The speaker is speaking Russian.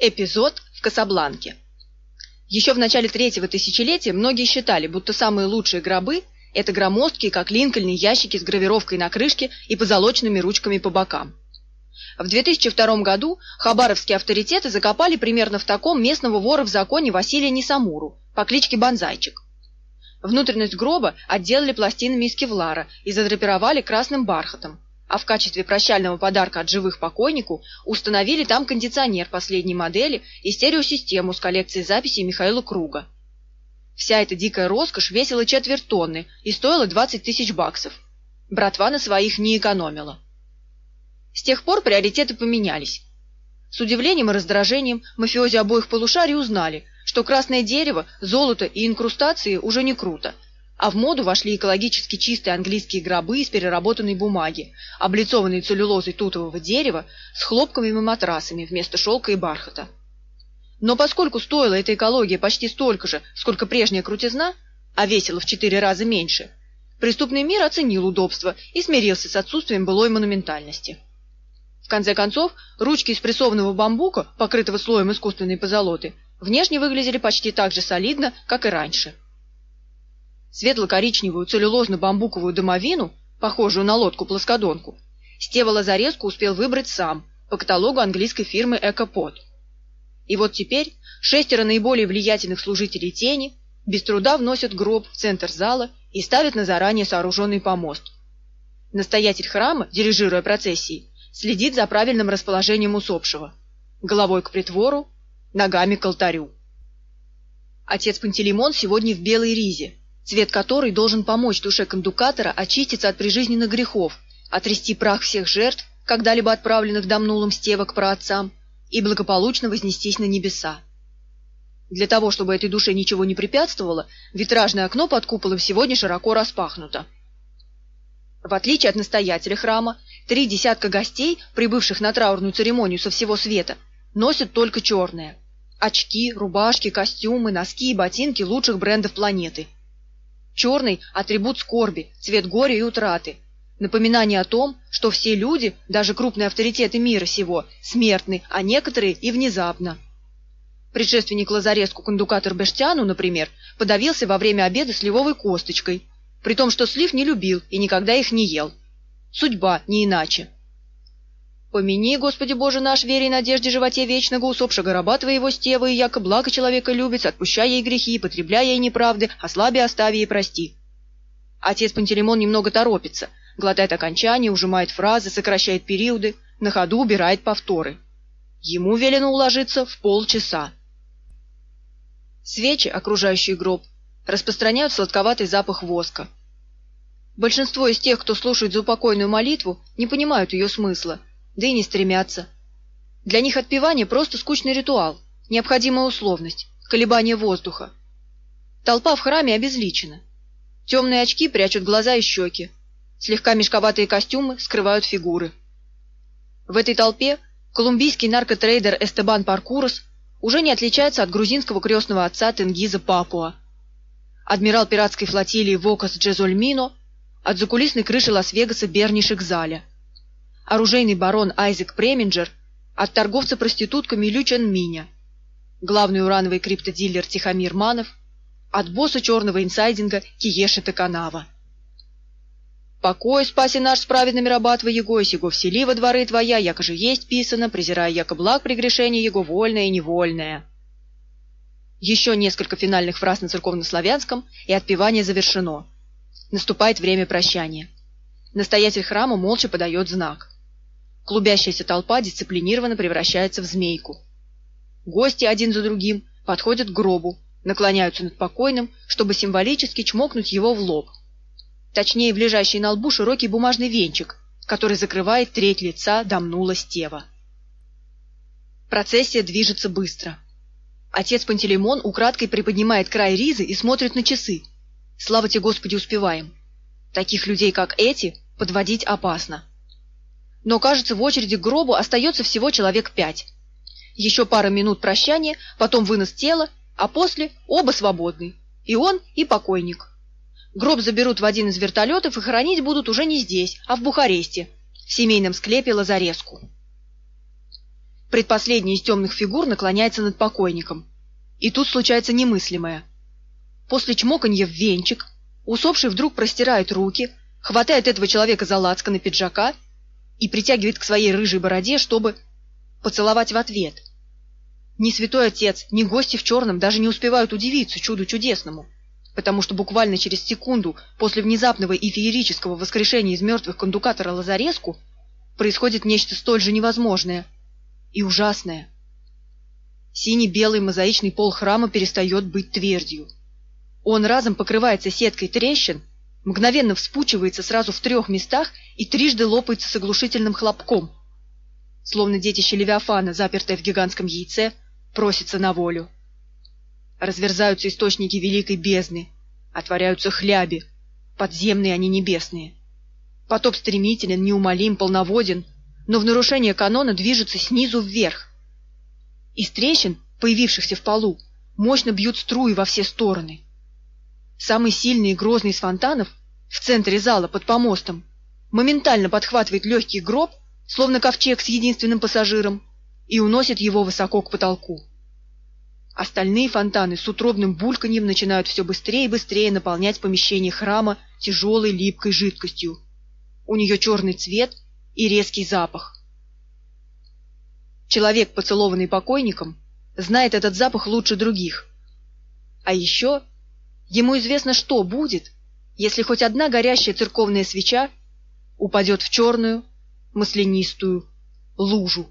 Эпизод в Касабланке. Еще в начале третьего тысячелетия многие считали, будто самые лучшие гробы – это громоздкие, как Линкольн, ящики с гравировкой на крышке и позолоченными ручками по бокам. В 2002 году хабаровские авторитеты закопали примерно в таком местного вора в законе Василия Несамуру по кличке Бонзайчик. Внутренность гроба отделали пластинами из кевлара и задрапировали красным бархатом, а в качестве прощального подарка от живых покойнику установили там кондиционер последней модели и стереосистему с коллекцией записей Михаила Круга. Вся эта дикая роскошь весила четверть тонны и стоила 20 тысяч баксов. Братва на своих не экономила. С тех пор приоритеты поменялись. С удивлением и раздражением мафиози обоих полушарий узнали, что красное дерево, золото и инкрустации уже не круто, а в моду вошли экологически чистые английские гробы из переработанной бумаги, облицованные целлюлозой тутового дерева с хлопковыми матрасами вместо шелка и бархата. Но поскольку стоила эта экология почти столько же, сколько прежняя крутизна, а весила в четыре раза меньше, преступный мир оценил удобство и смирился с отсутствием былой монументальности. В конце концов, ручки из прессованного бамбука, покрытого слоем искусственной позолоты, внешне выглядели почти так же солидно, как и раньше. Светло-коричневую целлюлозно-бамбуковую домовину, похожую на лодку-плоскодонку, Стева Лазареску успел выбрать сам по каталогу английской фирмы «Экопод». И вот теперь шестеро наиболее влиятельных служителей тени без труда вносят гроб в центр зала и ставят на заранее сооруженный помост. Настоятель храма, дирижируя процессией, следит за правильным расположением усопшего. Головой к притвору, ногами к алтарю. Отец Пантелеймон сегодня в белой ризе, цвет которой должен помочь душе кондукатора очиститься от прижизненных грехов, отрясти прах всех жертв, когда-либо отправленных домнулым стевок праотцам, и благополучно вознестись на небеса. Для того, чтобы этой душе ничего не препятствовало, витражное окно под куполом сегодня широко распахнуто. В отличие от настоятеля храма, три десятка гостей, прибывших на траурную церемонию со всего света, носят только черное. Очки, рубашки, костюмы, носки и ботинки лучших брендов планеты. Черный – атрибут скорби, цвет горя и утраты. Напоминание о том, что все люди, даже крупные авторитеты мира сего, смертны, а некоторые и внезапно. Предшественник Лазареску кондукатор Бештяну, например, подавился во время обеда сливовой косточкой, при том, что слив не любил и никогда их не ел. Судьба, не иначе. Помяни, Господи Боже наш, вере и надежде животе вечного, усопшего раба Твоего стева, и яко благо человека любит, отпущай ей грехи, потребляя ей неправды, ослаби, остави и прости. Отец Пантелеймон немного торопится, глотает окончания, ужимает фразы, сокращает периоды, на ходу убирает повторы. Ему велено уложиться в полчаса. Свечи, окружающие гроб, распространяют сладковатый запах воска. Большинство из тех, кто слушает заупокойную молитву, не понимают ее смысла, да и не стремятся. Для них отпевание просто скучный ритуал, необходимая условность, колебание воздуха. Толпа в храме обезличена. Темные очки прячут глаза и щеки. Слегка мешковатые костюмы скрывают фигуры. В этой толпе колумбийский наркотрейдер Эстебан Паркурос уже не отличается от грузинского крестного отца Тенгиза Папуа. Адмирал пиратской флотилии Вокас Джезольмино от закулисной крыши Лас-Вегаса Берни Шекзаля – оружейный барон Айзек Преминджер от торговца проститутками Лю Чен Миня, главный урановый криптодилер Тихомир Манов от босса черного инсайдинга Киеши Таканава. «Покой спаси наш с праведными раба твоего, сего всели во дворы твоя, яко же есть писано, презирая яко благ прегрешение его вольное и невольное». Еще несколько финальных фраз на церковнославянском, и отпевание завершено. Наступает время прощания. Настоятель храма молча подает знак. Клубящаяся толпа дисциплинированно превращается в змейку. Гости один за другим подходят к гробу, наклоняются над покойным, чтобы символически чмокнуть его в лоб. Точнее, в лежащий на лбу широкий бумажный венчик, который закрывает треть лица Дамнула Стева. Процессия движется быстро. Отец Пантелеймон украдкой приподнимает край ризы и смотрит на часы. Слава тебе, Господи, успеваем. Таких людей, как эти, подводить опасно но, кажется, в очереди к гробу остается всего человек пять. Еще пара минут прощания, потом вынос тела, а после оба свободны. И он, и покойник. Гроб заберут в один из вертолетов и хоронить будут уже не здесь, а в Бухаресте, в семейном склепе Лазареску. Предпоследняя из темных фигур наклоняется над покойником. И тут случается немыслимое. После чмоканья в венчик усопший вдруг простирает руки, хватает этого человека за лацканы пиджака и притягивает к своей рыжей бороде, чтобы поцеловать в ответ. Ни святой отец, ни гости в черном даже не успевают удивиться чуду чудесному, потому что буквально через секунду после внезапного и феерического воскрешения из мертвых кондукатора Лазареску происходит нечто столь же невозможное и ужасное. Синий-белый мозаичный пол храма перестает быть твердью. Он разом покрывается сеткой трещин, мгновенно вспучивается сразу в трех местах и трижды лопается с оглушительным хлопком. Словно детище Левиафана, запертое в гигантском яйце, просится на волю. Разверзаются источники великой бездны, отворяются хляби, подземные, они небесные. Потоп стремителен, неумолим, полноводен, но в нарушение канона движется снизу вверх. Из трещин, появившихся в полу, мощно бьют струи во все стороны. Самый сильный и грозный из фонтанов в центре зала под помостом моментально подхватывает легкий гроб, словно ковчег с единственным пассажиром, и уносит его высоко к потолку. Остальные фонтаны с утробным бульканьем начинают все быстрее и быстрее наполнять помещение храма тяжелой липкой жидкостью. У нее черный цвет и резкий запах. Человек, поцелованный покойником, знает этот запах лучше других. А еще ему известно, что будет, если хоть одна горящая церковная свеча упадет в черную, маслянистую лужу.